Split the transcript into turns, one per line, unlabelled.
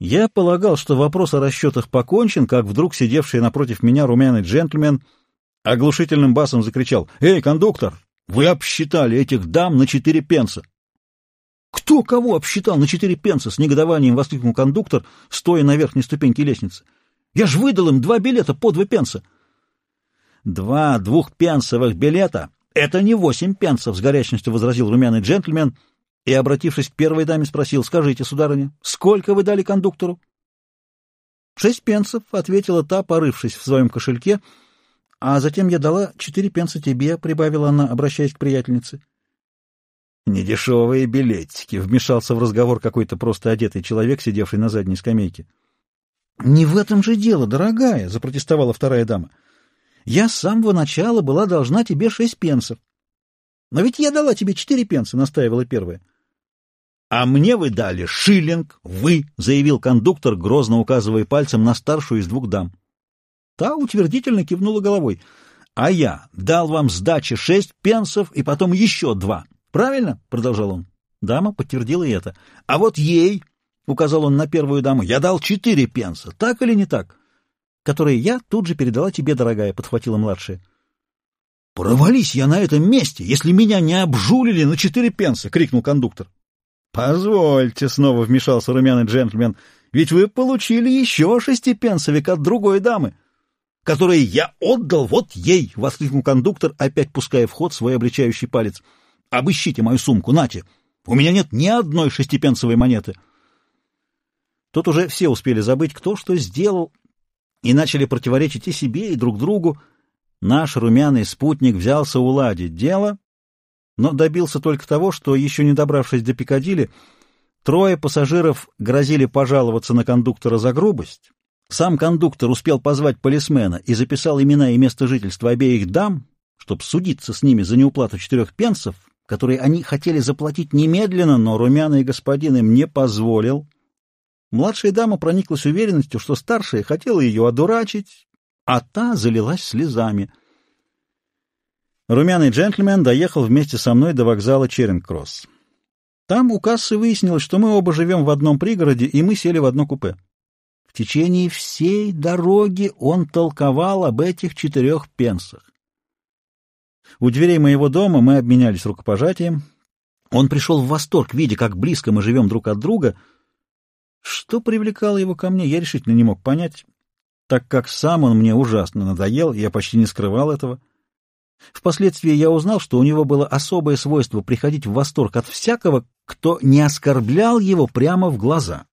Я полагал, что вопрос о расчетах покончен, как вдруг сидевший напротив меня румяный джентльмен оглушительным басом закричал «Эй, кондуктор, вы обсчитали этих дам на четыре пенса!» «Кто кого обсчитал на четыре пенса?» — с негодованием воскликнул кондуктор, стоя на верхней ступеньке лестницы. «Я ж выдал им два билета по два пенса!» «Два двухпенсовых билета — это не восемь пенсов!» — с горячностью возразил румяный джентльмен и, обратившись к первой даме, спросил, «Скажите, сударыня, сколько вы дали кондуктору?» «Шесть пенсов», — ответила та, порывшись в своем кошельке, «а затем я дала четыре пенса тебе», — прибавила она, обращаясь к приятельнице.
«Недешевые билетики», — вмешался в разговор какой-то просто одетый человек, сидевший на задней скамейке.
«Не в этом же дело, дорогая», — запротестовала вторая дама. «Я с самого начала была должна тебе шесть пенсов». «Но ведь я дала тебе четыре пенса», — настаивала первая.
«А мне вы дали шиллинг, вы», — заявил кондуктор, грозно указывая пальцем на старшую из двух дам.
Та утвердительно кивнула головой.
«А я дал вам сдачи шесть пенсов и потом еще два».
Правильно? — продолжал он. Дама подтвердила это.
— А вот ей, — указал он на первую даму, — я дал четыре пенса. Так или не так?
— Которые я тут же передала тебе, дорогая, — подхватила младшая.
— Провались я на этом месте, если меня не обжулили на четыре пенса! — крикнул кондуктор.
— Позвольте, — снова вмешался румяный джентльмен, — ведь вы получили еще шестипенсовик от другой дамы.
— Которые я отдал вот ей! — воскликнул кондуктор, опять пуская в ход свой обличающий палец. — Обыщите мою сумку, нате. У меня нет ни одной шестипенсовой монеты.
Тут уже все успели забыть, кто что сделал, и начали противоречить и себе, и друг другу. Наш румяный спутник взялся уладить дело, но добился только того, что, еще не добравшись до Пикадилли, трое пассажиров грозили пожаловаться на кондуктора за грубость. Сам кондуктор успел позвать полисмена и записал имена и место жительства обеих дам, чтобы судиться с ними за неуплату четырех пенсов, которые они хотели заплатить немедленно, но румяный господин им не позволил. Младшая дама прониклась уверенностью, что старшая хотела ее одурачить, а та залилась слезами. Румяный джентльмен доехал вместе со мной до вокзала Черинг-Кросс. Там у кассы выяснилось, что мы оба живем в одном пригороде, и мы сели в одно купе. В течение всей дороги он толковал об этих четырех пенсах. У дверей моего дома мы обменялись рукопожатием. Он пришел в восторг, видя, как близко мы живем друг от друга. Что привлекало его ко мне, я решительно не мог понять, так как сам он мне ужасно надоел, я почти не скрывал этого. Впоследствии я узнал, что у него было особое свойство приходить в восторг от всякого, кто не оскорблял его прямо в глаза.